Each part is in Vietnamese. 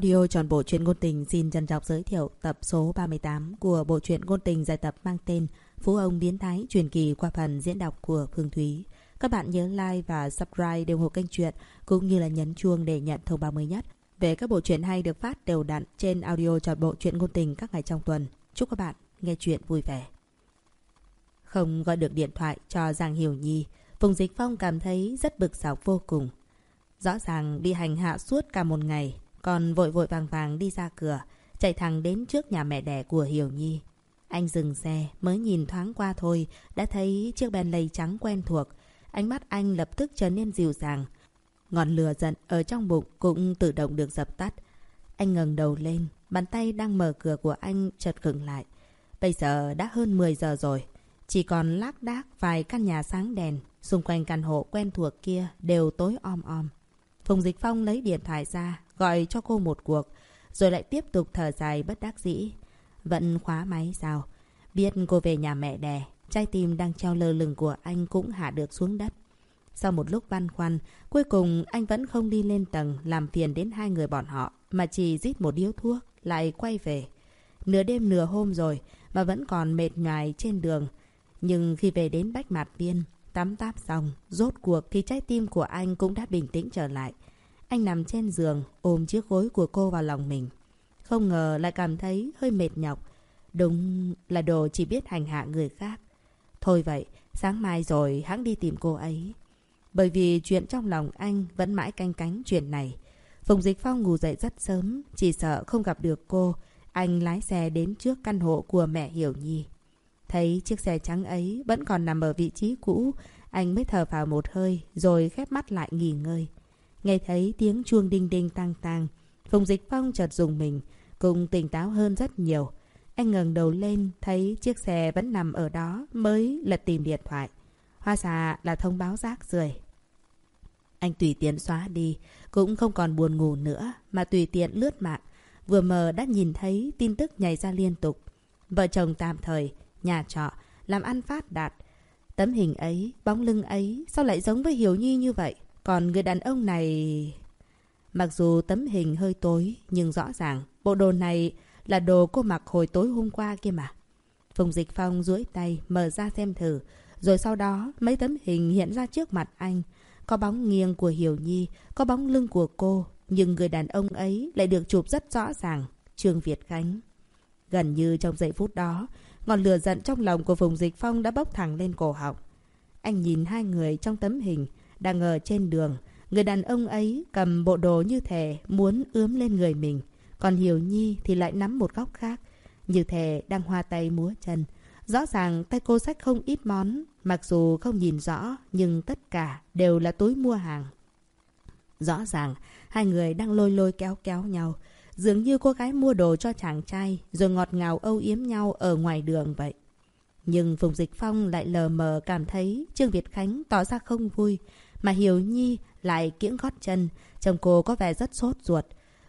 audio tròn bộ truyện ngôn tình xin trân trọng giới thiệu tập số 38 của bộ truyện ngôn tình dài tập mang tên Phú ông biến thái truyền kỳ qua phần diễn đọc của Phương Thúy. Các bạn nhớ like và subscribe để ủng hộ kênh truyện cũng như là nhấn chuông để nhận thông báo mới nhất về các bộ truyện hay được phát đều đặn trên audio tròn bộ truyện ngôn tình các ngày trong tuần. Chúc các bạn nghe truyện vui vẻ. Không gọi được điện thoại cho Giang Hiểu Nhi, Phùng Dịch Phong cảm thấy rất bực dọc vô cùng. Rõ ràng bị hành hạ suốt cả một ngày, còn vội vội vàng vàng đi ra cửa, chạy thẳng đến trước nhà mẹ đẻ của Hiểu Nhi. Anh dừng xe, mới nhìn thoáng qua thôi, đã thấy chiếc Bentley trắng quen thuộc. Ánh mắt anh lập tức trở nên dịu dàng. Ngọn lửa giận ở trong bụng cũng tự động được dập tắt. Anh ngẩng đầu lên, bàn tay đang mở cửa của anh chợt khựng lại. Bây giờ đã hơn 10 giờ rồi, chỉ còn lác đác vài căn nhà sáng đèn, xung quanh căn hộ quen thuộc kia đều tối om om. Phùng Dịch Phong lấy điện thoại ra, gọi cho cô một cuộc, rồi lại tiếp tục thở dài bất đắc dĩ. Vẫn khóa máy sao? Biết cô về nhà mẹ đẻ, trái tim đang treo lơ lửng của anh cũng hạ được xuống đất. Sau một lúc băn khoăn, cuối cùng anh vẫn không đi lên tầng làm phiền đến hai người bọn họ, mà chỉ rít một điếu thuốc, lại quay về. Nửa đêm nửa hôm rồi, mà vẫn còn mệt nhoài trên đường. Nhưng khi về đến Bách Mạt Viên, tắm táp xong, rốt cuộc thì trái tim của anh cũng đã bình tĩnh trở lại. Anh nằm trên giường, ôm chiếc gối của cô vào lòng mình. Không ngờ lại cảm thấy hơi mệt nhọc. Đúng là đồ chỉ biết hành hạ người khác. Thôi vậy, sáng mai rồi hãng đi tìm cô ấy. Bởi vì chuyện trong lòng anh vẫn mãi canh cánh chuyện này. Phùng Dịch Phong ngủ dậy rất sớm, chỉ sợ không gặp được cô. Anh lái xe đến trước căn hộ của mẹ Hiểu Nhi. Thấy chiếc xe trắng ấy vẫn còn nằm ở vị trí cũ, anh mới thở vào một hơi rồi khép mắt lại nghỉ ngơi. Nghe thấy tiếng chuông đinh đinh tăng tăng, Phùng Dịch Phong chợt dùng mình, cũng tỉnh táo hơn rất nhiều. Anh ngẩng đầu lên, thấy chiếc xe vẫn nằm ở đó mới lật tìm điện thoại. Hoa xà là thông báo rác rưởi. Anh tùy tiện xóa đi, cũng không còn buồn ngủ nữa, mà tùy tiện lướt mạng. Vừa mờ đã nhìn thấy tin tức nhảy ra liên tục. Vợ chồng tạm thời, nhà trọ, làm ăn phát đạt. Tấm hình ấy, bóng lưng ấy, sao lại giống với Hiểu Nhi như vậy? Còn người đàn ông này... Mặc dù tấm hình hơi tối, nhưng rõ ràng bộ đồ này là đồ cô mặc hồi tối hôm qua kia mà. Phùng Dịch Phong duỗi tay mở ra xem thử, rồi sau đó mấy tấm hình hiện ra trước mặt anh. Có bóng nghiêng của Hiểu Nhi, có bóng lưng của cô, nhưng người đàn ông ấy lại được chụp rất rõ ràng, Trương Việt Khánh. Gần như trong giây phút đó, ngọn lửa giận trong lòng của Phùng Dịch Phong đã bốc thẳng lên cổ họng. Anh nhìn hai người trong tấm hình, đang ở trên đường. Người đàn ông ấy cầm bộ đồ như thể muốn ướm lên người mình. Còn Hiểu Nhi thì lại nắm một góc khác. Như thể đang hoa tay múa chân. Rõ ràng tay cô sách không ít món. Mặc dù không nhìn rõ nhưng tất cả đều là túi mua hàng. Rõ ràng hai người đang lôi lôi kéo kéo nhau. Dường như cô gái mua đồ cho chàng trai rồi ngọt ngào âu yếm nhau ở ngoài đường vậy. Nhưng Phùng Dịch Phong lại lờ mờ cảm thấy Trương Việt Khánh tỏ ra không vui. Mà Hiểu Nhi lại kiễng gót chân, chồng cô có vẻ rất sốt ruột.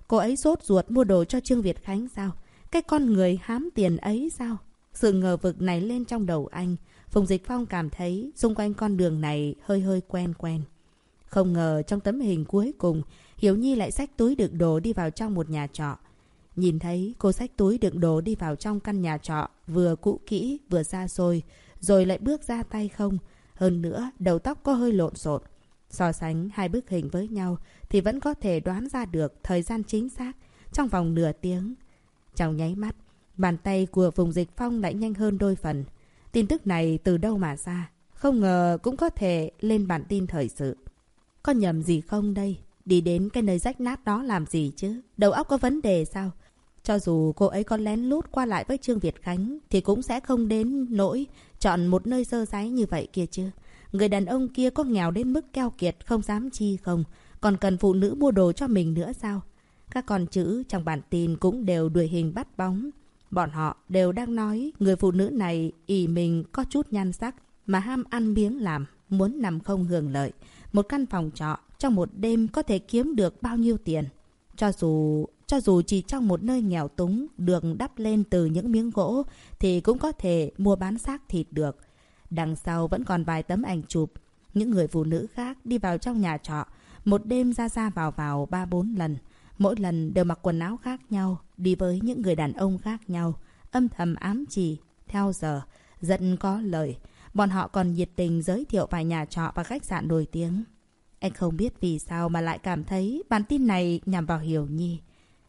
Cô ấy sốt ruột mua đồ cho Trương Việt Khánh sao? Cái con người hám tiền ấy sao? Sự ngờ vực này lên trong đầu anh. Phùng Dịch Phong cảm thấy xung quanh con đường này hơi hơi quen quen. Không ngờ trong tấm hình cuối cùng, Hiếu Nhi lại xách túi đựng đồ đi vào trong một nhà trọ. Nhìn thấy cô xách túi đựng đồ đi vào trong căn nhà trọ, vừa cũ kỹ, vừa xa xôi, rồi lại bước ra tay không. Hơn nữa, đầu tóc có hơi lộn xộn. So sánh hai bức hình với nhau thì vẫn có thể đoán ra được thời gian chính xác trong vòng nửa tiếng. Trong nháy mắt, bàn tay của vùng dịch phong lại nhanh hơn đôi phần. Tin tức này từ đâu mà ra? Không ngờ cũng có thể lên bản tin thời sự. Có nhầm gì không đây? Đi đến cái nơi rách nát đó làm gì chứ? Đầu óc có vấn đề sao? Cho dù cô ấy có lén lút qua lại với Trương Việt Khánh thì cũng sẽ không đến nỗi chọn một nơi sơ sáy như vậy kia chứ. Người đàn ông kia có nghèo đến mức keo kiệt không dám chi không? Còn cần phụ nữ mua đồ cho mình nữa sao? Các con chữ trong bản tin cũng đều đuổi hình bắt bóng. Bọn họ đều đang nói người phụ nữ này ỷ mình có chút nhan sắc mà ham ăn miếng làm, muốn nằm không hưởng lợi. Một căn phòng trọ trong một đêm có thể kiếm được bao nhiêu tiền. Cho dù cho dù chỉ trong một nơi nghèo túng được đắp lên từ những miếng gỗ thì cũng có thể mua bán xác thịt được. Đằng sau vẫn còn vài tấm ảnh chụp. Những người phụ nữ khác đi vào trong nhà trọ, một đêm ra ra vào vào ba bốn lần. mỗi lần đều mặc quần áo khác nhau, đi với những người đàn ông khác nhau, âm thầm ám chỉ, theo giờ, giận có lời. Bọn họ còn nhiệt tình giới thiệu vài nhà trọ và khách sạn nổi tiếng. Anh không biết vì sao mà lại cảm thấy bản tin này nhằm vào Hiểu Nhi.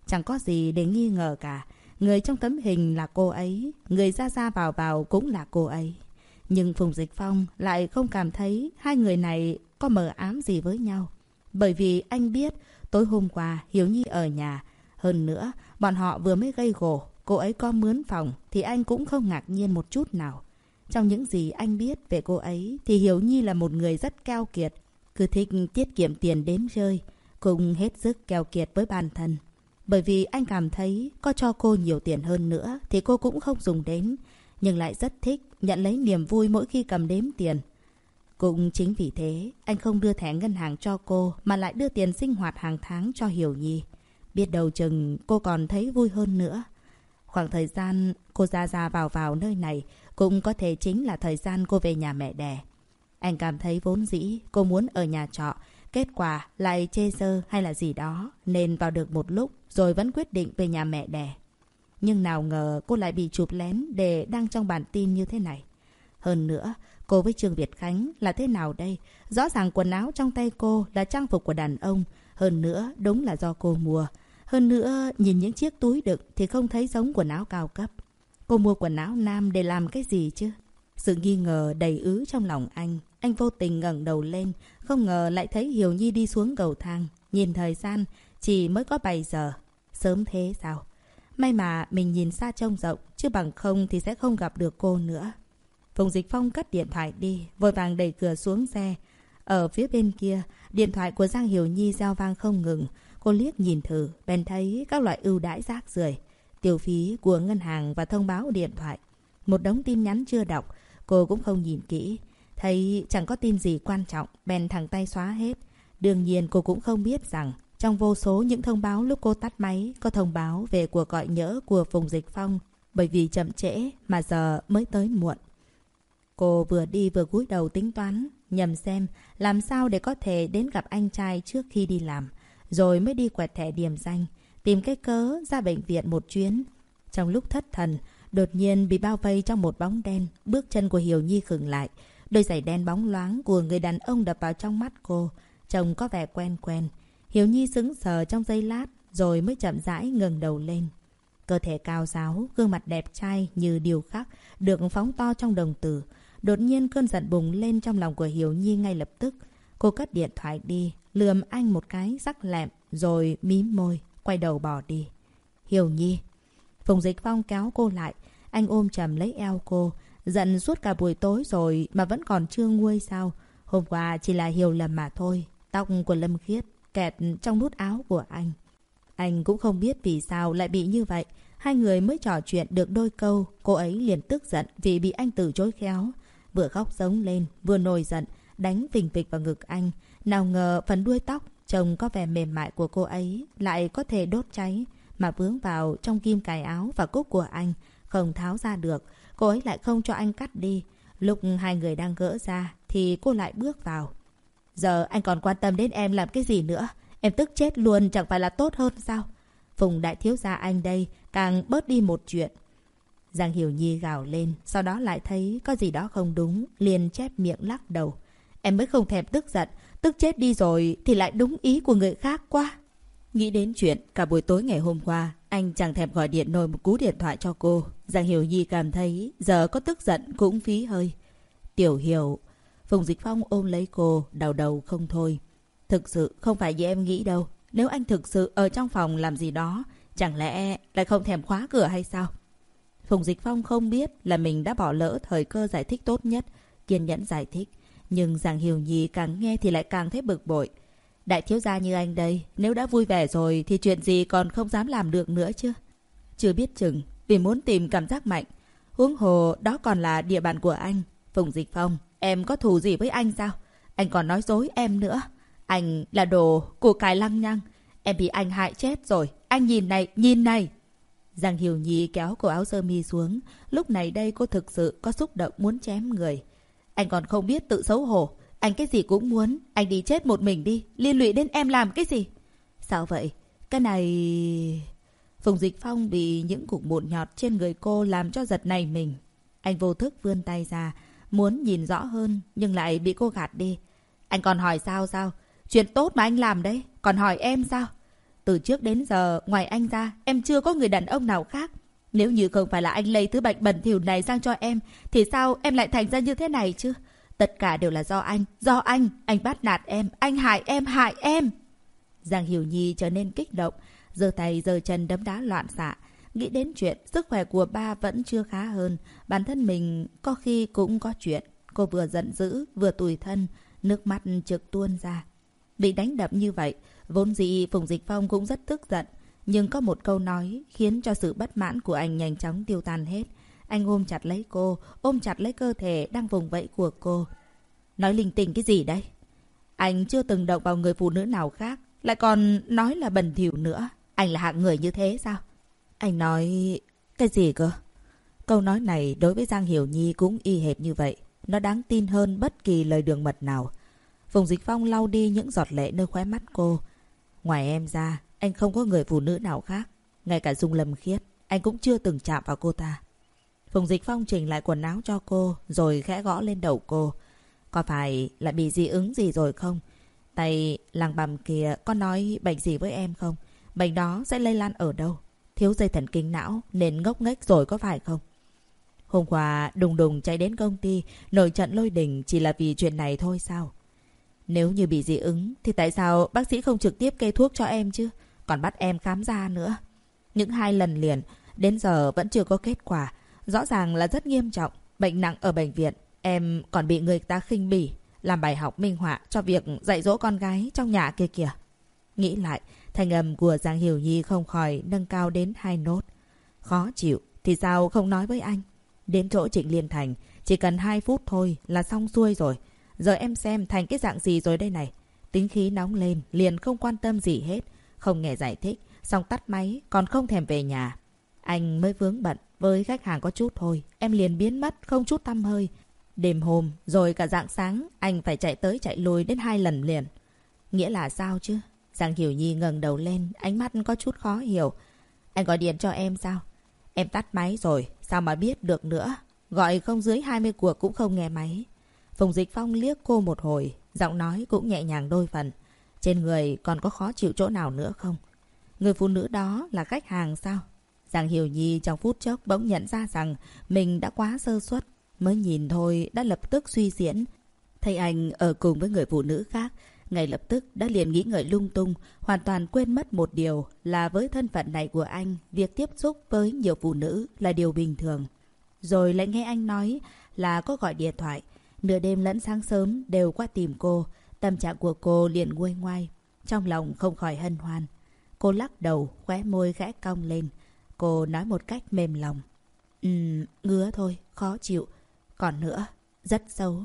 Chẳng có gì để nghi ngờ cả. Người trong tấm hình là cô ấy, người ra ra vào vào cũng là cô ấy. Nhưng Phùng Dịch Phong lại không cảm thấy hai người này có mờ ám gì với nhau. Bởi vì anh biết tối hôm qua Hiếu Nhi ở nhà. Hơn nữa, bọn họ vừa mới gây gổ. Cô ấy có mướn phòng thì anh cũng không ngạc nhiên một chút nào. Trong những gì anh biết về cô ấy thì Hiếu Nhi là một người rất keo kiệt. Cứ thích tiết kiệm tiền đếm rơi. Cũng hết sức keo kiệt với bản thân. Bởi vì anh cảm thấy có cho cô nhiều tiền hơn nữa thì cô cũng không dùng đến. Nhưng lại rất thích nhận lấy niềm vui mỗi khi cầm đếm tiền. Cũng chính vì thế, anh không đưa thẻ ngân hàng cho cô mà lại đưa tiền sinh hoạt hàng tháng cho Hiểu Nhi. Biết đầu chừng cô còn thấy vui hơn nữa. Khoảng thời gian cô ra ra vào vào nơi này cũng có thể chính là thời gian cô về nhà mẹ đẻ. Anh cảm thấy vốn dĩ cô muốn ở nhà trọ, kết quả lại chê sơ hay là gì đó nên vào được một lúc rồi vẫn quyết định về nhà mẹ đẻ. Nhưng nào ngờ cô lại bị chụp lén để đăng trong bản tin như thế này. Hơn nữa, cô với Trương Việt Khánh là thế nào đây? Rõ ràng quần áo trong tay cô là trang phục của đàn ông. Hơn nữa, đúng là do cô mua. Hơn nữa, nhìn những chiếc túi đựng thì không thấy giống quần áo cao cấp. Cô mua quần áo nam để làm cái gì chứ? Sự nghi ngờ đầy ứ trong lòng anh. Anh vô tình ngẩng đầu lên, không ngờ lại thấy Hiểu Nhi đi xuống cầu thang. Nhìn thời gian, chỉ mới có 7 giờ. Sớm thế sao? May mà mình nhìn xa trông rộng, chứ bằng không thì sẽ không gặp được cô nữa. Phùng Dịch Phong cất điện thoại đi, vội vàng đẩy cửa xuống xe. Ở phía bên kia, điện thoại của Giang Hiểu Nhi reo vang không ngừng. Cô liếc nhìn thử, bèn thấy các loại ưu đãi rác rưởi tiêu phí của ngân hàng và thông báo điện thoại. Một đống tin nhắn chưa đọc, cô cũng không nhìn kỹ. Thấy chẳng có tin gì quan trọng, bèn thẳng tay xóa hết. Đương nhiên cô cũng không biết rằng trong vô số những thông báo lúc cô tắt máy có thông báo về cuộc gọi nhỡ của Phùng Dịch Phong bởi vì chậm trễ mà giờ mới tới muộn. Cô vừa đi vừa cúi đầu tính toán, nhầm xem làm sao để có thể đến gặp anh trai trước khi đi làm, rồi mới đi quẹt thẻ điểm danh, tìm cái cớ ra bệnh viện một chuyến. Trong lúc thất thần, đột nhiên bị bao vây trong một bóng đen, bước chân của Hiểu Nhi khựng lại. Đôi giày đen bóng loáng của người đàn ông đập vào trong mắt cô, trông có vẻ quen quen. Hiểu Nhi sững sờ trong giây lát, rồi mới chậm rãi ngừng đầu lên. Cơ thể cao giáo, gương mặt đẹp trai như điều khắc, được phóng to trong đồng tử. Đột nhiên cơn giận bùng lên trong lòng của Hiểu Nhi ngay lập tức. Cô cất điện thoại đi, lườm anh một cái sắc lẹm, rồi mím môi, quay đầu bỏ đi. Hiểu Nhi. Phùng Dịch Phong kéo cô lại, anh ôm chầm lấy eo cô. Giận suốt cả buổi tối rồi mà vẫn còn chưa nguôi sao. Hôm qua chỉ là hiểu lầm mà thôi. Tóc của Lâm Khiết kẹt trong nút áo của anh. Anh cũng không biết vì sao lại bị như vậy. Hai người mới trò chuyện được đôi câu, cô ấy liền tức giận vì bị anh từ chối khéo. Vừa khóc giống lên, vừa nổi giận, đánh phình phịch vào ngực anh. Nào ngờ phần đuôi tóc, trông có vẻ mềm mại của cô ấy lại có thể đốt cháy, mà vướng vào trong kim cài áo và cúc của anh, không tháo ra được. Cô ấy lại không cho anh cắt đi. Lúc hai người đang gỡ ra, thì cô lại bước vào. Giờ anh còn quan tâm đến em làm cái gì nữa? Em tức chết luôn chẳng phải là tốt hơn sao? Phùng đại thiếu gia anh đây càng bớt đi một chuyện. Giang Hiểu Nhi gào lên, sau đó lại thấy có gì đó không đúng, liền chép miệng lắc đầu. Em mới không thèm tức giận, tức chết đi rồi thì lại đúng ý của người khác quá. Nghĩ đến chuyện cả buổi tối ngày hôm qua, anh chẳng thèm gọi điện nồi một cú điện thoại cho cô. Giang Hiểu Nhi cảm thấy giờ có tức giận cũng phí hơi. Tiểu Hiểu, Phùng Dịch Phong ôm lấy cô, đau đầu không thôi. Thực sự không phải như em nghĩ đâu. Nếu anh thực sự ở trong phòng làm gì đó, chẳng lẽ lại không thèm khóa cửa hay sao? Phùng Dịch Phong không biết là mình đã bỏ lỡ thời cơ giải thích tốt nhất, kiên nhẫn giải thích. Nhưng Giang Hiểu Nhi càng nghe thì lại càng thấy bực bội. Đại thiếu gia như anh đây, nếu đã vui vẻ rồi thì chuyện gì còn không dám làm được nữa chứ? Chưa biết chừng, vì muốn tìm cảm giác mạnh. Huống hồ đó còn là địa bàn của anh. Phùng Dịch Phong, em có thù gì với anh sao? Anh còn nói dối em nữa. Anh là đồ của cải lăng nhăng. Em bị anh hại chết rồi. Anh nhìn này, nhìn này. Giang Hiểu Nhi kéo cổ áo sơ mi xuống. Lúc này đây cô thực sự có xúc động muốn chém người. Anh còn không biết tự xấu hổ. Anh cái gì cũng muốn. Anh đi chết một mình đi. Liên lụy đến em làm cái gì? Sao vậy? cái này... Phùng Dịch Phong bị những cục mụn nhọt trên người cô làm cho giật này mình. Anh vô thức vươn tay ra, muốn nhìn rõ hơn nhưng lại bị cô gạt đi. Anh còn hỏi sao sao? Chuyện tốt mà anh làm đấy, còn hỏi em sao? Từ trước đến giờ, ngoài anh ra, em chưa có người đàn ông nào khác. Nếu như không phải là anh lây thứ bệnh bẩn thỉu này sang cho em, thì sao em lại thành ra như thế này chứ? Tất cả đều là do anh, do anh, anh bắt nạt em, anh hại em, hại em. Giang Hiểu Nhi trở nên kích động, giơ tay giơ chân đấm đá loạn xạ. Nghĩ đến chuyện sức khỏe của ba vẫn chưa khá hơn, bản thân mình có khi cũng có chuyện. Cô vừa giận dữ, vừa tủi thân, nước mắt trực tuôn ra. Bị đánh đập như vậy, vốn dĩ Phùng Dịch Phong cũng rất tức giận. Nhưng có một câu nói khiến cho sự bất mãn của anh nhanh chóng tiêu tan hết. Anh ôm chặt lấy cô, ôm chặt lấy cơ thể đang vùng vẫy của cô. Nói linh tinh cái gì đây? Anh chưa từng động vào người phụ nữ nào khác, lại còn nói là bẩn thỉu nữa. Anh là hạng người như thế sao? Anh nói... Cái gì cơ? Câu nói này đối với Giang Hiểu Nhi cũng y hệt như vậy. Nó đáng tin hơn bất kỳ lời đường mật nào. Phùng Dịch Phong lau đi những giọt lệ nơi khóe mắt cô. Ngoài em ra, anh không có người phụ nữ nào khác. Ngay cả Dung Lâm Khiết, anh cũng chưa từng chạm vào cô ta. Phùng Dịch Phong chỉnh lại quần áo cho cô, rồi khẽ gõ lên đầu cô. Có phải là bị dị ứng gì rồi không? Tay làng bằm kia có nói bệnh gì với em không? Bệnh đó sẽ lây lan ở đâu? Thiếu dây thần kinh não nên ngốc nghếch rồi có phải không? Hôm qua đùng đùng chạy đến công ty, nổi trận lôi đình chỉ là vì chuyện này thôi sao? Nếu như bị dị ứng thì tại sao bác sĩ không trực tiếp kê thuốc cho em chứ? Còn bắt em khám ra nữa. Những hai lần liền, đến giờ vẫn chưa có kết quả. Rõ ràng là rất nghiêm trọng. Bệnh nặng ở bệnh viện. Em còn bị người ta khinh bỉ. Làm bài học minh họa cho việc dạy dỗ con gái trong nhà kia kìa. Nghĩ lại, thanh âm của Giang Hiểu Nhi không khỏi nâng cao đến hai nốt. Khó chịu, thì sao không nói với anh? Đến chỗ Trịnh Liên Thành, chỉ cần hai phút thôi là xong xuôi rồi. Giờ em xem thành cái dạng gì rồi đây này. Tính khí nóng lên, liền không quan tâm gì hết. Không nghe giải thích, xong tắt máy, còn không thèm về nhà. Anh mới vướng bận, với khách hàng có chút thôi. Em liền biến mất, không chút tăm hơi. Đêm hôm, rồi cả dạng sáng, anh phải chạy tới chạy lui đến hai lần liền. Nghĩa là sao chứ? Giang Hiểu Nhi ngẩng đầu lên, ánh mắt có chút khó hiểu. Anh gọi điện cho em sao? Em tắt máy rồi, sao mà biết được nữa? Gọi không dưới 20 cuộc cũng không nghe máy. Phùng Dịch Phong liếc cô một hồi, giọng nói cũng nhẹ nhàng đôi phần. Trên người còn có khó chịu chỗ nào nữa không? Người phụ nữ đó là khách hàng sao? Giang Hiểu Nhi trong phút chốc bỗng nhận ra rằng mình đã quá sơ suất. Mới nhìn thôi đã lập tức suy diễn. Thấy anh ở cùng với người phụ nữ khác, ngay lập tức đã liền nghĩ ngợi lung tung, hoàn toàn quên mất một điều là với thân phận này của anh, việc tiếp xúc với nhiều phụ nữ là điều bình thường. Rồi lại nghe anh nói là có gọi điện thoại, nửa đêm lẫn sáng sớm đều qua tìm cô, tâm trạng của cô liền nguôi ngoai, trong lòng không khỏi hân hoan. Cô lắc đầu, khóe môi khẽ cong lên. Cô nói một cách mềm lòng. Ừm, ngứa thôi, khó chịu. Còn nữa, rất xấu.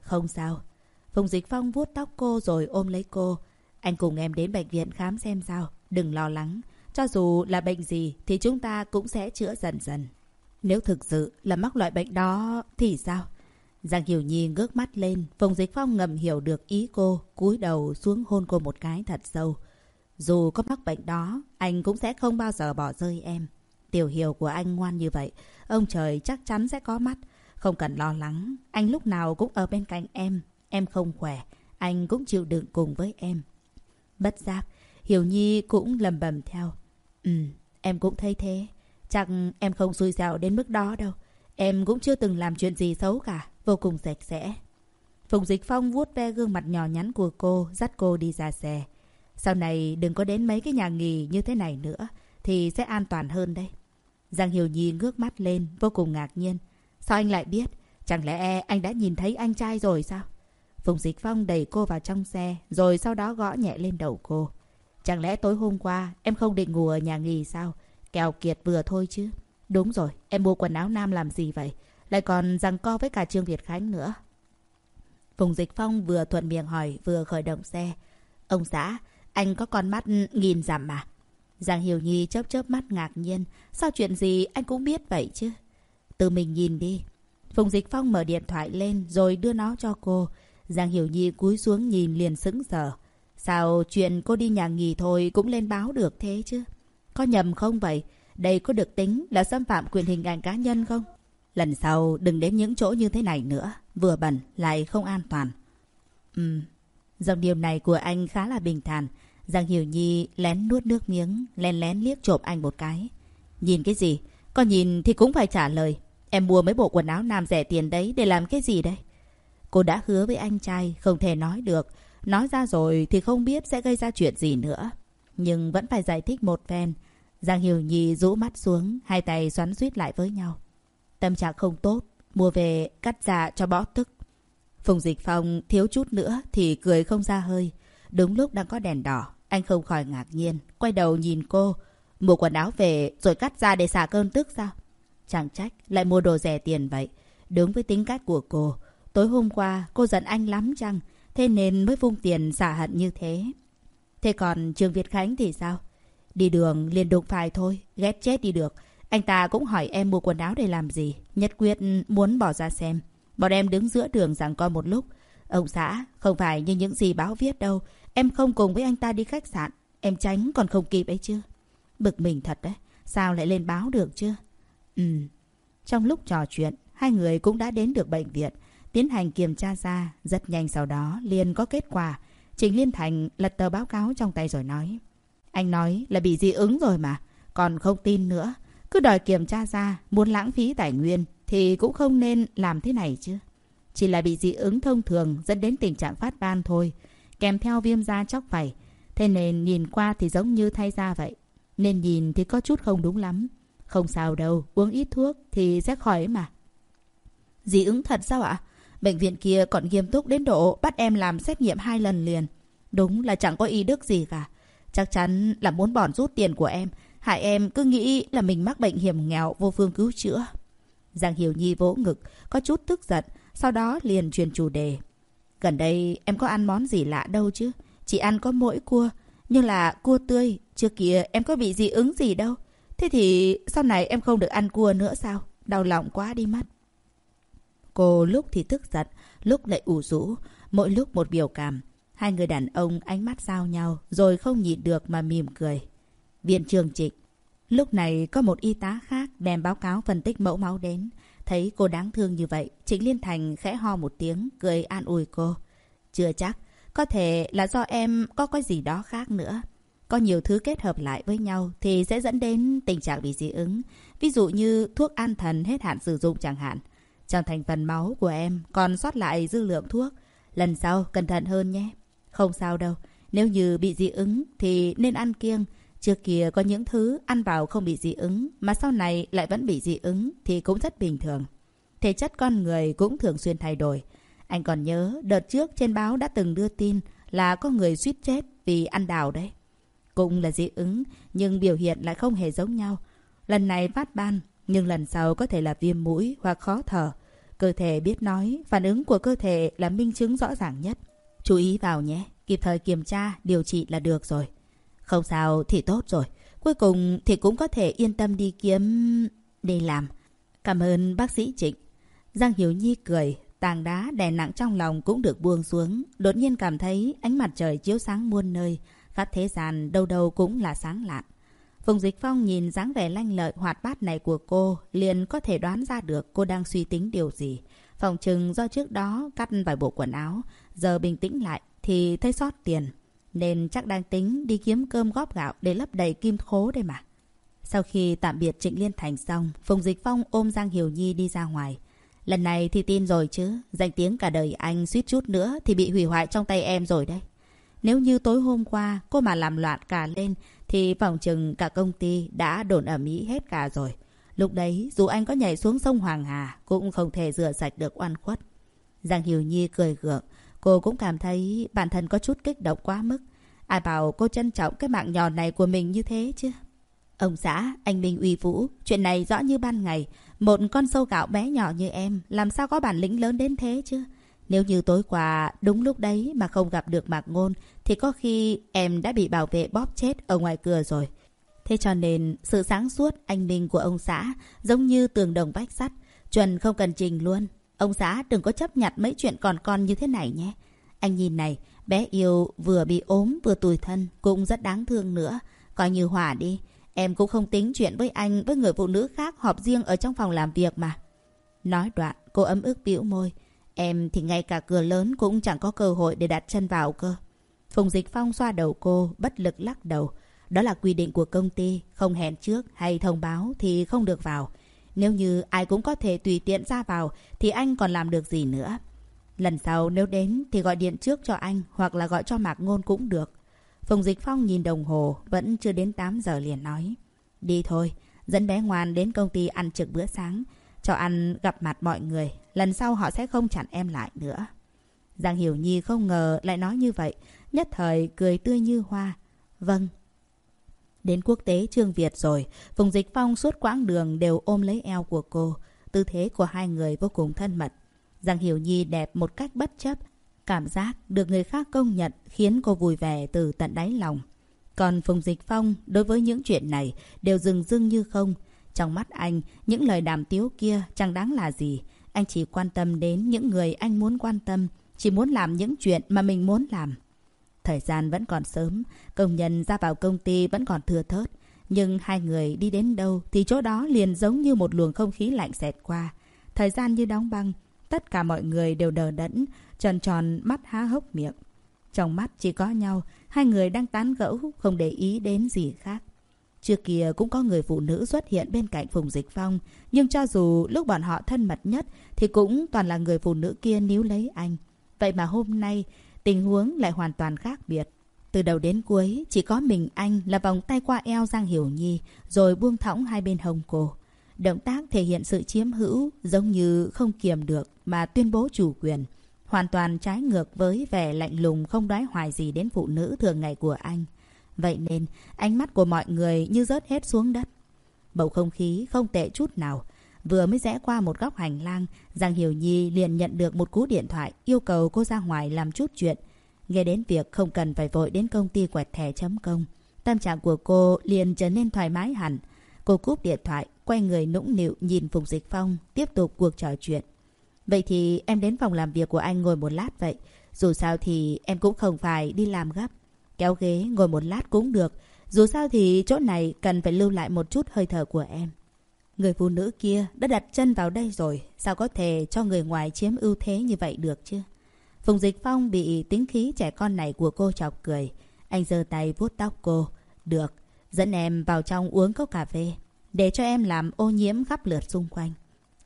Không sao. Phùng Dịch Phong vuốt tóc cô rồi ôm lấy cô. Anh cùng em đến bệnh viện khám xem sao. Đừng lo lắng. Cho dù là bệnh gì thì chúng ta cũng sẽ chữa dần dần. Nếu thực sự là mắc loại bệnh đó thì sao? Giang Hiểu Nhi ngước mắt lên, Phùng Dịch Phong ngầm hiểu được ý cô, cúi đầu xuống hôn cô một cái thật sâu. Dù có mắc bệnh đó, anh cũng sẽ không bao giờ bỏ rơi em. Tiểu hiểu của anh ngoan như vậy, ông trời chắc chắn sẽ có mắt. Không cần lo lắng, anh lúc nào cũng ở bên cạnh em. Em không khỏe, anh cũng chịu đựng cùng với em. Bất giác, Hiểu Nhi cũng lầm bầm theo. Ừ, em cũng thấy thế. Chắc em không xui xẻo đến mức đó đâu. Em cũng chưa từng làm chuyện gì xấu cả, vô cùng sạch sẽ. Phùng Dịch Phong vuốt ve gương mặt nhỏ nhắn của cô, dắt cô đi ra xe. Sau này đừng có đến mấy cái nhà nghỉ như thế này nữa, thì sẽ an toàn hơn đây. Giang Hiểu Nhi ngước mắt lên, vô cùng ngạc nhiên. Sao anh lại biết? Chẳng lẽ anh đã nhìn thấy anh trai rồi sao? Phùng Dịch Phong đẩy cô vào trong xe, rồi sau đó gõ nhẹ lên đầu cô. Chẳng lẽ tối hôm qua em không định ngủ ở nhà nghỉ sao? Kèo kiệt vừa thôi chứ. Đúng rồi, em mua quần áo nam làm gì vậy? Lại còn rằng co với cả Trương Việt Khánh nữa. Phùng Dịch Phong vừa thuận miệng hỏi vừa khởi động xe. Ông xã, anh có con mắt nghìn dặm mà. Giang Hiểu Nhi chớp chớp mắt ngạc nhiên. Sao chuyện gì anh cũng biết vậy chứ? Tự mình nhìn đi. Phùng Dịch Phong mở điện thoại lên rồi đưa nó cho cô. Giang Hiểu Nhi cúi xuống nhìn liền sững sờ. Sao chuyện cô đi nhà nghỉ thôi cũng lên báo được thế chứ? Có nhầm không vậy? Đây có được tính là xâm phạm quyền hình ảnh cá nhân không? Lần sau đừng đến những chỗ như thế này nữa. Vừa bẩn lại không an toàn. Ừm, dòng điều này của anh khá là bình thản. Giang Hiểu Nhi lén nuốt nước miếng, lén lén liếc chộp anh một cái. Nhìn cái gì? con nhìn thì cũng phải trả lời. Em mua mấy bộ quần áo nam rẻ tiền đấy để làm cái gì đây? Cô đã hứa với anh trai không thể nói được. Nói ra rồi thì không biết sẽ gây ra chuyện gì nữa. Nhưng vẫn phải giải thích một phen. Giang Hiểu Nhi rũ mắt xuống, hai tay xoắn suýt lại với nhau. Tâm trạng không tốt, mua về cắt dạ cho bó tức. Phùng Dịch Phong thiếu chút nữa thì cười không ra hơi. Đúng lúc đang có đèn đỏ, anh không khỏi ngạc nhiên, quay đầu nhìn cô. Mua quần áo về rồi cắt ra để xả cơn tức sao? Chẳng trách lại mua đồ rẻ tiền vậy. Đúng với tính cách của cô. Tối hôm qua cô giận anh lắm chăng? Thế nên mới vung tiền xả hận như thế. Thế còn Trương Việt Khánh thì sao? Đi đường liền đụng phải thôi, ghét chết đi được. Anh ta cũng hỏi em mua quần áo để làm gì. Nhất quyết muốn bỏ ra xem. Bọn em đứng giữa đường rằng coi một lúc. Ông xã, không phải như những gì báo viết đâu. Em không cùng với anh ta đi khách sạn. Em tránh còn không kịp ấy chứ. Bực mình thật đấy. Sao lại lên báo được chưa? Ừ. Trong lúc trò chuyện, hai người cũng đã đến được bệnh viện. Tiến hành kiểm tra ra. Rất nhanh sau đó liền có kết quả. Trình Liên Thành lật tờ báo cáo trong tay rồi nói. Anh nói là bị dị ứng rồi mà. Còn không tin nữa. Cứ đòi kiểm tra ra, muốn lãng phí tài nguyên thì cũng không nên làm thế này chứ. Chỉ là bị dị ứng thông thường dẫn đến tình trạng phát ban thôi, kèm theo viêm da chóc vảy. Thế nên nhìn qua thì giống như thay da vậy. Nên nhìn thì có chút không đúng lắm. Không sao đâu, uống ít thuốc thì sẽ khỏi mà. Dị ứng thật sao ạ? Bệnh viện kia còn nghiêm túc đến độ bắt em làm xét nghiệm hai lần liền. Đúng là chẳng có ý đức gì cả. Chắc chắn là muốn bòn rút tiền của em. Hại em cứ nghĩ là mình mắc bệnh hiểm nghèo vô phương cứu chữa. Giang Hiểu Nhi vỗ ngực, có chút tức giận, sau đó liền truyền chủ đề. Gần đây em có ăn món gì lạ đâu chứ? Chỉ ăn có mỗi cua, nhưng là cua tươi. Trước kia em có bị dị ứng gì đâu. Thế thì sau này em không được ăn cua nữa sao? Đau lòng quá đi mất. Cô lúc thì tức giận, lúc lại ủ rũ, mỗi lúc một biểu cảm. Hai người đàn ông ánh mắt giao nhau, rồi không nhịn được mà mỉm cười. Viện trường trịnh. Lúc này có một y tá khác đem báo cáo phân tích mẫu máu đến. Thấy cô đáng thương như vậy, Trịnh Liên Thành khẽ ho một tiếng, cười an ủi cô. Chưa chắc, có thể là do em có cái gì đó khác nữa. Có nhiều thứ kết hợp lại với nhau thì sẽ dẫn đến tình trạng bị dị ứng. Ví dụ như thuốc an thần hết hạn sử dụng chẳng hạn. Trong thành phần máu của em còn sót lại dư lượng thuốc. Lần sau cẩn thận hơn nhé. Không sao đâu. Nếu như bị dị ứng thì nên ăn kiêng. Trước kia có những thứ ăn vào không bị dị ứng mà sau này lại vẫn bị dị ứng thì cũng rất bình thường. Thể chất con người cũng thường xuyên thay đổi. Anh còn nhớ đợt trước trên báo đã từng đưa tin là có người suýt chết vì ăn đào đấy. Cũng là dị ứng nhưng biểu hiện lại không hề giống nhau. Lần này phát ban nhưng lần sau có thể là viêm mũi hoặc khó thở. Cơ thể biết nói, phản ứng của cơ thể là minh chứng rõ ràng nhất. Chú ý vào nhé, kịp thời kiểm tra, điều trị là được rồi. Không sao thì tốt rồi. Cuối cùng thì cũng có thể yên tâm đi kiếm... đi làm. Cảm ơn bác sĩ Trịnh. Giang Hiểu Nhi cười, tàng đá đè nặng trong lòng cũng được buông xuống. Đột nhiên cảm thấy ánh mặt trời chiếu sáng muôn nơi. Khắp thế gian đâu đâu cũng là sáng lạn. Phùng Dịch Phong nhìn dáng vẻ lanh lợi hoạt bát này của cô, liền có thể đoán ra được cô đang suy tính điều gì. Phòng trừng do trước đó cắt vài bộ quần áo, giờ bình tĩnh lại thì thấy sót tiền. Nên chắc đang tính đi kiếm cơm góp gạo để lấp đầy kim khố đây mà. Sau khi tạm biệt Trịnh Liên Thành xong, Phùng Dịch Phong ôm Giang Hiểu Nhi đi ra ngoài. Lần này thì tin rồi chứ, danh tiếng cả đời anh suýt chút nữa thì bị hủy hoại trong tay em rồi đấy. Nếu như tối hôm qua cô mà làm loạn cả lên thì phòng chừng cả công ty đã đồn ở Mỹ hết cả rồi. Lúc đấy dù anh có nhảy xuống sông Hoàng Hà cũng không thể rửa sạch được oan khuất. Giang Hiểu Nhi cười gượng. Cô cũng cảm thấy bản thân có chút kích động quá mức. Ai bảo cô trân trọng cái mạng nhỏ này của mình như thế chứ? Ông xã, anh Minh uy vũ, chuyện này rõ như ban ngày. Một con sâu gạo bé nhỏ như em, làm sao có bản lĩnh lớn đến thế chứ? Nếu như tối qua đúng lúc đấy mà không gặp được Mạc Ngôn thì có khi em đã bị bảo vệ bóp chết ở ngoài cửa rồi. Thế cho nên sự sáng suốt anh minh của ông xã giống như tường đồng vách sắt, chuẩn không cần trình luôn. Ông xã đừng có chấp nhận mấy chuyện còn con như thế này nhé. Anh nhìn này, Bé yêu vừa bị ốm vừa tủi thân, cũng rất đáng thương nữa. Coi như hòa đi. Em cũng không tính chuyện với anh với người phụ nữ khác họp riêng ở trong phòng làm việc mà. Nói đoạn, cô ấm ức bĩu môi. Em thì ngay cả cửa lớn cũng chẳng có cơ hội để đặt chân vào cơ. Phùng Dịch Phong xoa đầu cô, bất lực lắc đầu. Đó là quy định của công ty, không hẹn trước hay thông báo thì không được vào. Nếu như ai cũng có thể tùy tiện ra vào thì anh còn làm được gì nữa. Lần sau nếu đến thì gọi điện trước cho anh hoặc là gọi cho Mạc Ngôn cũng được. Phùng Dịch Phong nhìn đồng hồ, vẫn chưa đến 8 giờ liền nói. Đi thôi, dẫn bé ngoan đến công ty ăn trực bữa sáng. Cho ăn gặp mặt mọi người, lần sau họ sẽ không chặn em lại nữa. Giang Hiểu Nhi không ngờ lại nói như vậy, nhất thời cười tươi như hoa. Vâng. Đến quốc tế Trương Việt rồi, Phùng Dịch Phong suốt quãng đường đều ôm lấy eo của cô. Tư thế của hai người vô cùng thân mật. Giang Hiểu Nhi đẹp một cách bất chấp. Cảm giác được người khác công nhận khiến cô vui vẻ từ tận đáy lòng. Còn Phùng Dịch Phong đối với những chuyện này đều dừng dưng như không. Trong mắt anh, những lời đàm tiếu kia chẳng đáng là gì. Anh chỉ quan tâm đến những người anh muốn quan tâm, chỉ muốn làm những chuyện mà mình muốn làm. Thời gian vẫn còn sớm, công nhân ra vào công ty vẫn còn thưa thớt. Nhưng hai người đi đến đâu thì chỗ đó liền giống như một luồng không khí lạnh xẹt qua. Thời gian như đóng băng, tất cả mọi người đều đờ đẫn, tròn tròn mắt há hốc miệng. Trong mắt chỉ có nhau, hai người đang tán gẫu, không để ý đến gì khác. Trước kia cũng có người phụ nữ xuất hiện bên cạnh Phùng Dịch Phong, nhưng cho dù lúc bọn họ thân mật nhất thì cũng toàn là người phụ nữ kia níu lấy anh. Vậy mà hôm nay, tình huống lại hoàn toàn khác biệt. Từ đầu đến cuối, chỉ có mình anh là vòng tay qua eo Giang Hiểu Nhi, rồi buông thõng hai bên hông cô. Động tác thể hiện sự chiếm hữu, giống như không kiềm được mà tuyên bố chủ quyền. Hoàn toàn trái ngược với vẻ lạnh lùng không đoái hoài gì đến phụ nữ thường ngày của anh. Vậy nên, ánh mắt của mọi người như rớt hết xuống đất. Bầu không khí không tệ chút nào. Vừa mới rẽ qua một góc hành lang, Giang Hiểu Nhi liền nhận được một cú điện thoại yêu cầu cô ra ngoài làm chút chuyện. Nghe đến việc không cần phải vội đến công ty quẹt thẻ chấm công. Tâm trạng của cô liền trở nên thoải mái hẳn. Cô cúp điện thoại, quay người nũng nịu nhìn Phùng Dịch Phong, tiếp tục cuộc trò chuyện. Vậy thì em đến phòng làm việc của anh ngồi một lát vậy. Dù sao thì em cũng không phải đi làm gấp. Kéo ghế ngồi một lát cũng được. Dù sao thì chỗ này cần phải lưu lại một chút hơi thở của em. Người phụ nữ kia đã đặt chân vào đây rồi. Sao có thể cho người ngoài chiếm ưu thế như vậy được chứ? Phùng Dịch Phong bị tính khí trẻ con này của cô chọc cười. Anh giơ tay vuốt tóc cô. Được, dẫn em vào trong uống cốc cà phê. Để cho em làm ô nhiễm khắp lượt xung quanh.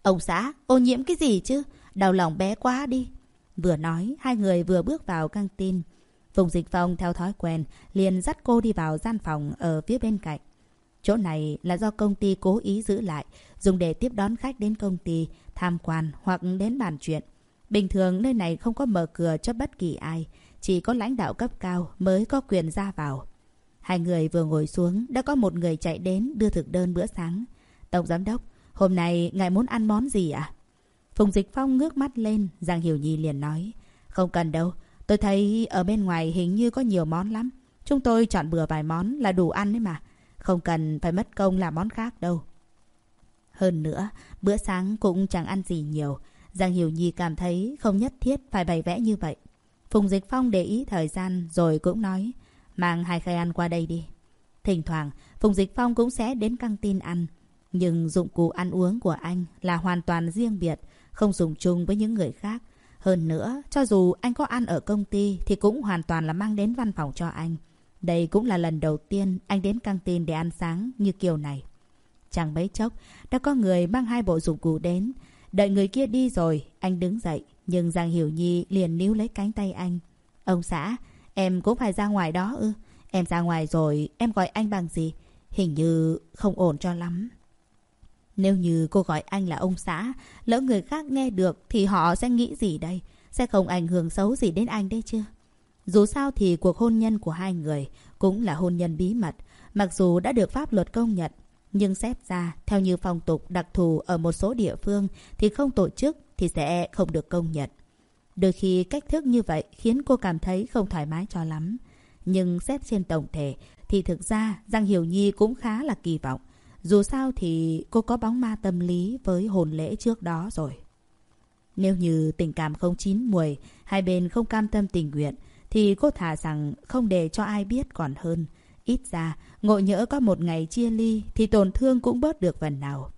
Ông xã, ô nhiễm cái gì chứ? Đau lòng bé quá đi. Vừa nói, hai người vừa bước vào căng tin. Phùng Dịch Phong theo thói quen, liền dắt cô đi vào gian phòng ở phía bên cạnh. Chỗ này là do công ty cố ý giữ lại, dùng để tiếp đón khách đến công ty, tham quan hoặc đến bàn chuyện. Bình thường nơi này không có mở cửa cho bất kỳ ai, chỉ có lãnh đạo cấp cao mới có quyền ra vào. Hai người vừa ngồi xuống, đã có một người chạy đến đưa thực đơn bữa sáng. Tổng giám đốc, hôm nay ngài muốn ăn món gì ạ? À? Phùng Dịch Phong ngước mắt lên, Giang Hiểu Nhi liền nói. Không cần đâu, tôi thấy ở bên ngoài hình như có nhiều món lắm. Chúng tôi chọn bừa vài món là đủ ăn đấy mà. Không cần phải mất công làm món khác đâu. Hơn nữa, bữa sáng cũng chẳng ăn gì nhiều. Giang Hiểu Nhi cảm thấy không nhất thiết phải bày vẽ như vậy. Phùng Dịch Phong để ý thời gian rồi cũng nói. Mang hai khay ăn qua đây đi. Thỉnh thoảng, Phùng Dịch Phong cũng sẽ đến căng tin ăn. Nhưng dụng cụ ăn uống của anh là hoàn toàn riêng biệt, không dùng chung với những người khác. Hơn nữa, cho dù anh có ăn ở công ty thì cũng hoàn toàn là mang đến văn phòng cho anh. Đây cũng là lần đầu tiên anh đến căng tin để ăn sáng như kiểu này. Chẳng mấy chốc, đã có người mang hai bộ dụng cụ đến. Đợi người kia đi rồi, anh đứng dậy. Nhưng Giang Hiểu Nhi liền níu lấy cánh tay anh. Ông xã, em cũng phải ra ngoài đó ư? Em ra ngoài rồi, em gọi anh bằng gì? Hình như không ổn cho lắm. Nếu như cô gọi anh là ông xã, lỡ người khác nghe được thì họ sẽ nghĩ gì đây? Sẽ không ảnh hưởng xấu gì đến anh đấy chứ? Dù sao thì cuộc hôn nhân của hai người cũng là hôn nhân bí mật, mặc dù đã được pháp luật công nhận. Nhưng xét ra, theo như phong tục đặc thù ở một số địa phương thì không tổ chức thì sẽ không được công nhận. Đôi khi cách thức như vậy khiến cô cảm thấy không thoải mái cho lắm. Nhưng xét trên tổng thể thì thực ra Giang Hiểu Nhi cũng khá là kỳ vọng. Dù sao thì cô có bóng ma tâm lý với hồn lễ trước đó rồi. Nếu như tình cảm không chín mùi, hai bên không cam tâm tình nguyện, thì cô thà rằng không để cho ai biết còn hơn. Ít ra, ngộ nhỡ có một ngày chia ly thì tổn thương cũng bớt được phần nào.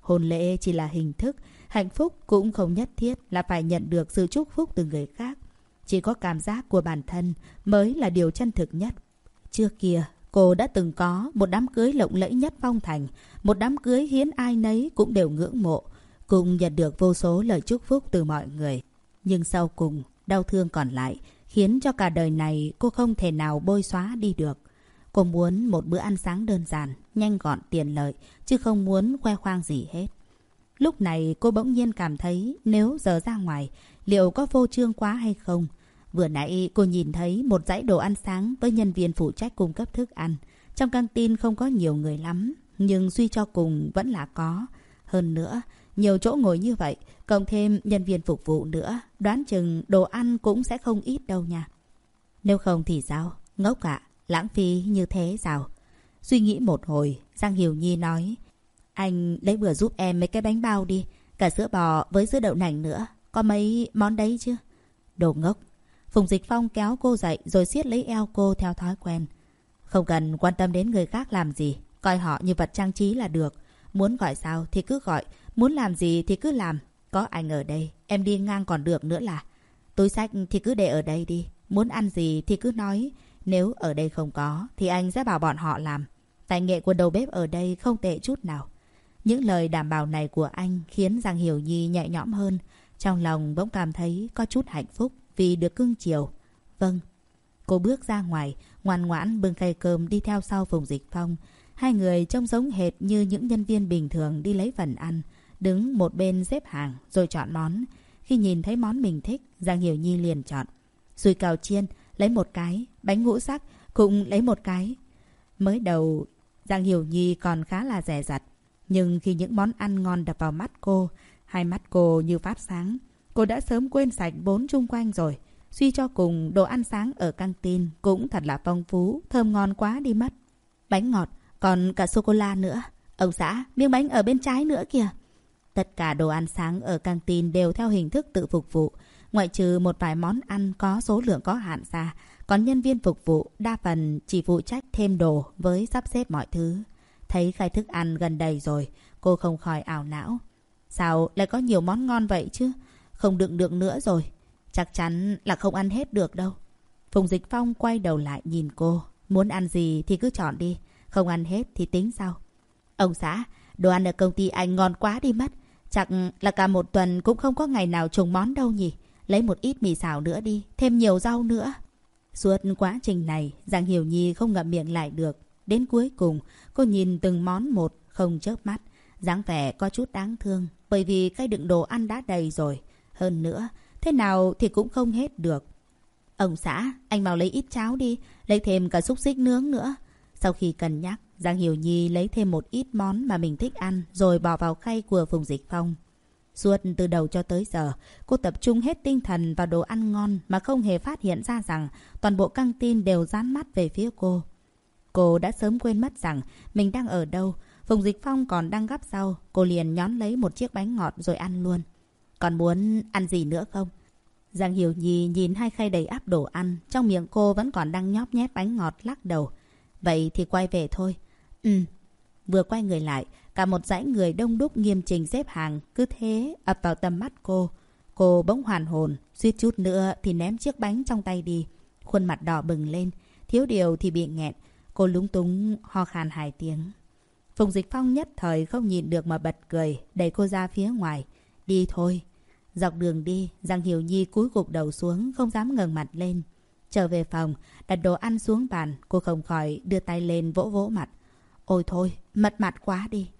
Hôn lễ chỉ là hình thức, hạnh phúc cũng không nhất thiết là phải nhận được sự chúc phúc từ người khác. Chỉ có cảm giác của bản thân mới là điều chân thực nhất. Trước kia, cô đã từng có một đám cưới lộng lẫy nhất phong thành, một đám cưới hiến ai nấy cũng đều ngưỡng mộ, cũng nhận được vô số lời chúc phúc từ mọi người. Nhưng sau cùng, đau thương còn lại, khiến cho cả đời này cô không thể nào bôi xóa đi được. Cô muốn một bữa ăn sáng đơn giản, nhanh gọn tiền lợi, chứ không muốn khoe khoang gì hết. Lúc này cô bỗng nhiên cảm thấy nếu giờ ra ngoài, liệu có vô trương quá hay không? Vừa nãy cô nhìn thấy một dãy đồ ăn sáng với nhân viên phụ trách cung cấp thức ăn. Trong căng tin không có nhiều người lắm, nhưng suy cho cùng vẫn là có. Hơn nữa, nhiều chỗ ngồi như vậy, cộng thêm nhân viên phục vụ nữa, đoán chừng đồ ăn cũng sẽ không ít đâu nha. Nếu không thì sao? Ngốc ạ, lãng phí như thế sao? Suy nghĩ một hồi, Giang Hiểu Nhi nói, anh lấy vừa giúp em mấy cái bánh bao đi, cả sữa bò với sữa đậu nành nữa, có mấy món đấy chứ? Đồ ngốc. Phùng Dịch Phong kéo cô dậy rồi siết lấy eo cô theo thói quen. Không cần quan tâm đến người khác làm gì, coi họ như vật trang trí là được. Muốn gọi sao thì cứ gọi, muốn làm gì thì cứ làm. Có anh ở đây, em đi ngang còn được nữa là. Túi sách thì cứ để ở đây đi. Muốn ăn gì thì cứ nói. Nếu ở đây không có thì anh sẽ bảo bọn họ làm. Tài nghệ của đầu bếp ở đây không tệ chút nào. Những lời đảm bảo này của anh khiến Giang Hiểu Nhi nhẹ nhõm hơn. Trong lòng bỗng cảm thấy có chút hạnh phúc vì được cưng chiều. Vâng. Cô bước ra ngoài, ngoan ngoãn bưng khay cơm đi theo sau Phùng Dịch Phong. Hai người trông giống hệt như những nhân viên bình thường đi lấy phần ăn. Đứng một bên xếp hàng rồi chọn món. Khi nhìn thấy món mình thích, Giang Hiểu Nhi liền chọn. Sùi cào chiên, lấy một cái. Bánh ngũ sắc, cũng lấy một cái. Mới đầu, Giang Hiểu Nhi còn khá là rẻ rặt. Nhưng khi những món ăn ngon đập vào mắt cô, hai mắt cô như phát sáng. Cô đã sớm quên sạch bốn chung quanh rồi. Suy cho cùng, đồ ăn sáng ở căng tin cũng thật là phong phú, thơm ngon quá đi mất. Bánh ngọt, còn cả sô-cô-la nữa. Ông xã, miếng bánh ở bên trái nữa kìa. Tất cả đồ ăn sáng ở căng tin đều theo hình thức tự phục vụ. Ngoại trừ một vài món ăn có số lượng có hạn ra, còn nhân viên phục vụ đa phần chỉ phụ trách thêm đồ với sắp xếp mọi thứ. Thấy khai thức ăn gần đầy rồi, cô không khỏi ảo não. Sao lại có nhiều món ngon vậy chứ? Không đựng được nữa rồi. Chắc chắn là không ăn hết được đâu. Phùng Dịch Phong quay đầu lại nhìn cô. Muốn ăn gì thì cứ chọn đi. Không ăn hết thì tính sau Ông xã, đồ ăn ở công ty anh ngon quá đi mất. Chắc là cả một tuần cũng không có ngày nào trùng món đâu nhỉ. Lấy một ít mì xào nữa đi, thêm nhiều rau nữa. Suốt quá trình này, Giang Hiểu Nhi không ngậm miệng lại được. Đến cuối cùng, cô nhìn từng món một, không chớp mắt. dáng vẻ có chút đáng thương, bởi vì cái đựng đồ ăn đã đầy rồi. Hơn nữa, thế nào thì cũng không hết được. Ông xã, anh vào lấy ít cháo đi, lấy thêm cả xúc xích nướng nữa. Sau khi cân nhắc, Giang Hiểu Nhi lấy thêm một ít món mà mình thích ăn rồi bỏ vào khay của Phùng Dịch Phong. Suốt từ đầu cho tới giờ, cô tập trung hết tinh thần vào đồ ăn ngon mà không hề phát hiện ra rằng toàn bộ căng tin đều dán mắt về phía cô. Cô đã sớm quên mất rằng mình đang ở đâu. Phùng Dịch Phong còn đang gắp rau, cô liền nhón lấy một chiếc bánh ngọt rồi ăn luôn. Còn muốn ăn gì nữa không? Giang Hiểu Nhi nhìn hai khay đầy áp đồ ăn, trong miệng cô vẫn còn đang nhóp nhét bánh ngọt lắc đầu. Vậy thì quay về thôi. Ừ. Vừa quay người lại, cả một dãy người đông đúc nghiêm trình xếp hàng, cứ thế ập vào tầm mắt cô. Cô bỗng hoàn hồn, suýt chút nữa thì ném chiếc bánh trong tay đi. Khuôn mặt đỏ bừng lên, thiếu điều thì bị nghẹn. Cô lúng túng ho khan hai tiếng. Phùng Dịch Phong nhất thời không nhìn được mà bật cười, đẩy cô ra phía ngoài. Đi thôi. Dọc đường đi, Giang Hiểu Nhi cúi gục đầu xuống, không dám ngẩng mặt lên. Trở về phòng, đặt đồ ăn xuống bàn, cô không khỏi đưa tay lên vỗ vỗ mặt. Ôi thôi, mất mặt quá đi.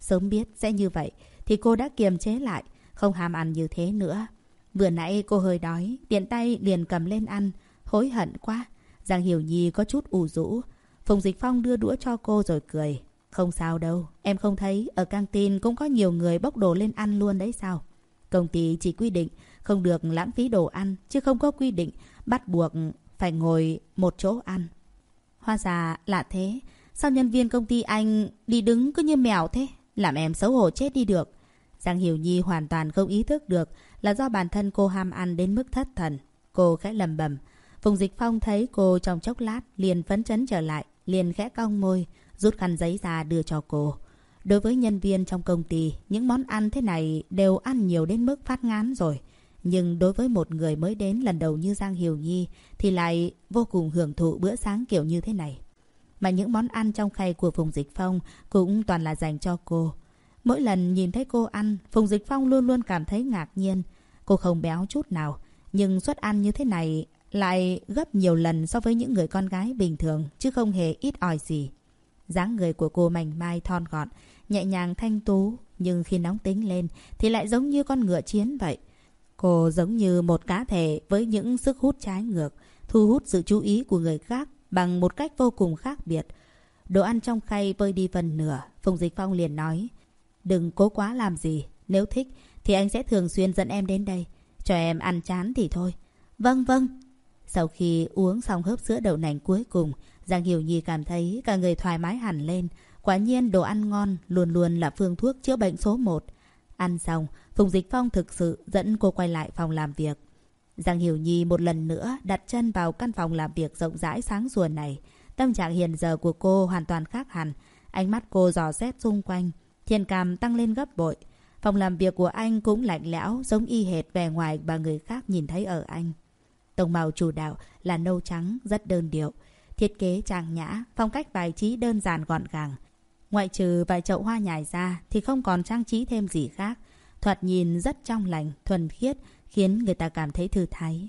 Sớm biết sẽ như vậy, thì cô đã kiềm chế lại, không ham ăn như thế nữa. Vừa nãy cô hơi đói, tiện tay liền cầm lên ăn, hối hận quá. Giang Hiểu Nhi có chút ủ rũ. Phùng Dịch Phong đưa đũa cho cô rồi cười. Không sao đâu, em không thấy ở căng tin cũng có nhiều người bốc đồ lên ăn luôn đấy sao? Công ty chỉ quy định không được lãng phí đồ ăn, chứ không có quy định bắt buộc phải ngồi một chỗ ăn. Hoa già lạ thế, sao nhân viên công ty anh đi đứng cứ như mèo thế, làm em xấu hổ chết đi được. Giang Hiểu Nhi hoàn toàn không ý thức được là do bản thân cô ham ăn đến mức thất thần. Cô khẽ lầm bầm. Phùng Dịch Phong thấy cô trong chốc lát liền phấn chấn trở lại, liền khẽ cong môi, rút khăn giấy ra đưa cho cô. Đối với nhân viên trong công ty, những món ăn thế này đều ăn nhiều đến mức phát ngán rồi. Nhưng đối với một người mới đến lần đầu như Giang Hiểu Nhi thì lại vô cùng hưởng thụ bữa sáng kiểu như thế này. Mà những món ăn trong khay của Phùng Dịch Phong cũng toàn là dành cho cô. Mỗi lần nhìn thấy cô ăn, Phùng Dịch Phong luôn luôn cảm thấy ngạc nhiên. Cô không béo chút nào, nhưng suất ăn như thế này lại gấp nhiều lần so với những người con gái bình thường, chứ không hề ít ỏi gì. dáng người của cô mảnh mai thon gọn, nhẹ nhàng thanh tú, nhưng khi nóng tính lên thì lại giống như con ngựa chiến vậy. Cô giống như một cá thể với những sức hút trái ngược, thu hút sự chú ý của người khác bằng một cách vô cùng khác biệt. Đồ ăn trong khay vơi đi phần nửa, Phùng Dịch Phong liền nói, đừng cố quá làm gì, nếu thích thì anh sẽ thường xuyên dẫn em đến đây, cho em ăn chán thì thôi. Vâng vâng. Sau khi uống xong hớp sữa đậu nành cuối cùng, Giang Hiểu Nhi cảm thấy cả người thoải mái hẳn lên. Quả nhiên đồ ăn ngon luôn luôn là phương thuốc chữa bệnh số 1. Ăn xong, Phùng Dịch Phong thực sự dẫn cô quay lại phòng làm việc. Giang Hiểu Nhi một lần nữa đặt chân vào căn phòng làm việc rộng rãi sáng sủa này. Tâm trạng hiện giờ của cô hoàn toàn khác hẳn. Ánh mắt cô dò xét xung quanh. Thiền cảm tăng lên gấp bội. Phòng làm việc của anh cũng lạnh lẽo, giống y hệt vẻ ngoài mà người khác nhìn thấy ở anh. Tông màu chủ đạo là nâu trắng, rất đơn điệu. Thiết kế trang nhã, phong cách bài trí đơn giản gọn gàng. Ngoại trừ vài chậu hoa nhài ra thì không còn trang trí thêm gì khác. Thoạt nhìn rất trong lành, thuần khiết, khiến người ta cảm thấy thư thái.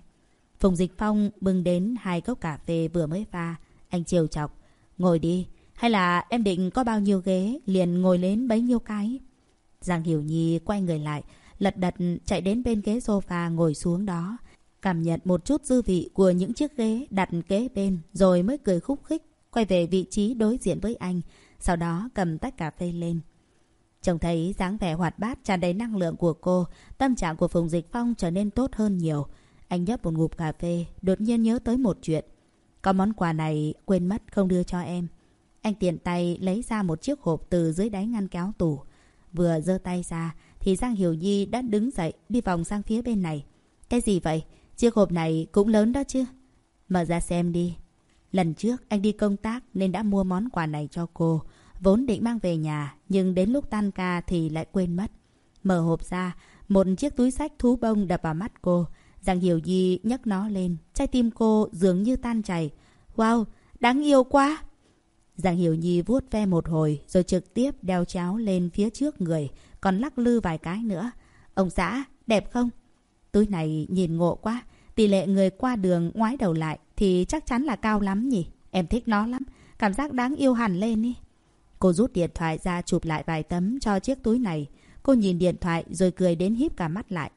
Phùng Dịch Phong bưng đến hai cốc cà phê vừa mới pha. Anh chiều chọc. Ngồi đi. Hay là em định có bao nhiêu ghế liền ngồi lên bấy nhiêu cái? Giang Hiểu Nhi quay người lại, lật đật chạy đến bên ghế sofa ngồi xuống đó. Cảm nhận một chút dư vị của những chiếc ghế đặt kế bên rồi mới cười khúc khích, quay về vị trí đối diện với anh. Sau đó cầm tách cà phê lên. Trông thấy dáng vẻ hoạt bát tràn đầy năng lượng của cô, tâm trạng của Phùng Dịch Phong trở nên tốt hơn nhiều. Anh nhấp một ngụm cà phê, đột nhiên nhớ tới một chuyện. Có món quà này quên mất không đưa cho em. Anh tiện tay lấy ra một chiếc hộp từ dưới đáy ngăn kéo tủ. Vừa giơ tay ra thì Giang Hiểu Nhi đã đứng dậy đi vòng sang phía bên này. Cái gì vậy? Chiếc hộp này cũng lớn đó chứ. Mở ra xem đi. Lần trước anh đi công tác nên đã mua món quà này cho cô. Vốn định mang về nhà, nhưng đến lúc tan ca thì lại quên mất. Mở hộp ra, một chiếc túi sách thú bông đập vào mắt cô. Giang Hiểu di nhấc nó lên, trái tim cô dường như tan chảy. Wow, đáng yêu quá! Giang Hiểu Nhi vuốt ve một hồi rồi trực tiếp đeo cháo lên phía trước người, còn lắc lư vài cái nữa. Ông xã, đẹp không? Túi này nhìn ngộ quá, tỷ lệ người qua đường ngoái đầu lại thì chắc chắn là cao lắm nhỉ? Em thích nó lắm, cảm giác đáng yêu hẳn lên đi. Cô rút điện thoại ra chụp lại vài tấm cho chiếc túi này. Cô nhìn điện thoại rồi cười đến híp cả mắt lại.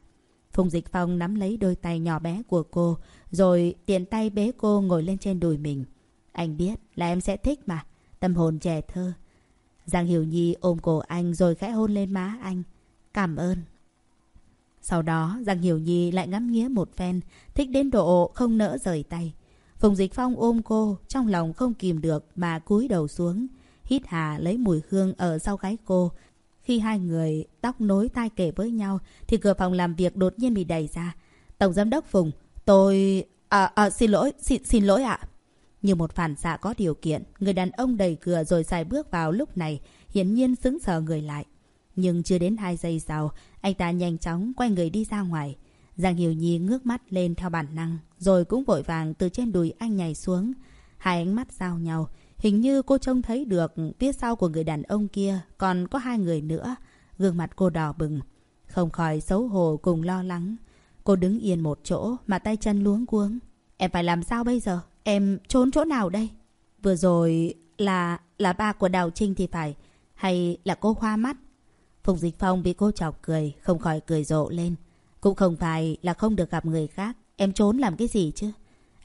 Phùng Dịch Phong nắm lấy đôi tay nhỏ bé của cô, rồi tiện tay bế cô ngồi lên trên đùi mình. Anh biết là em sẽ thích mà, tâm hồn trẻ thơ. Giang Hiểu Nhi ôm cổ anh rồi khẽ hôn lên má anh. Cảm ơn. Sau đó Giang Hiểu Nhi lại ngắm nghía một phen, thích đến độ không nỡ rời tay. Phùng Dịch Phong ôm cô, trong lòng không kìm được mà cúi đầu xuống hít hà lấy mùi hương ở sau gáy cô. Khi hai người tóc nối tai kể với nhau thì cửa phòng làm việc đột nhiên bị đẩy ra. Tổng giám đốc Phùng, tôi... À, à, xin lỗi, xin, xin lỗi ạ. Như một phản xạ có điều kiện, người đàn ông đẩy cửa rồi xài bước vào lúc này, hiển nhiên xứng sờ người lại. Nhưng chưa đến hai giây sau, anh ta nhanh chóng quay người đi ra ngoài. Giang Hiểu Nhi ngước mắt lên theo bản năng, rồi cũng vội vàng từ trên đùi anh nhảy xuống. Hai ánh mắt giao nhau, Hình như cô trông thấy được phía sau của người đàn ông kia còn có hai người nữa. Gương mặt cô đỏ bừng, không khỏi xấu hổ cùng lo lắng. Cô đứng yên một chỗ mà tay chân luống cuống. Em phải làm sao bây giờ? Em trốn chỗ nào đây? Vừa rồi là là ba của Đào Trinh thì phải. Hay là cô hoa mắt? Phùng Dịch Phong bị cô chọc cười, không khỏi cười rộ lên. Cũng không phải là không được gặp người khác. Em trốn làm cái gì chứ?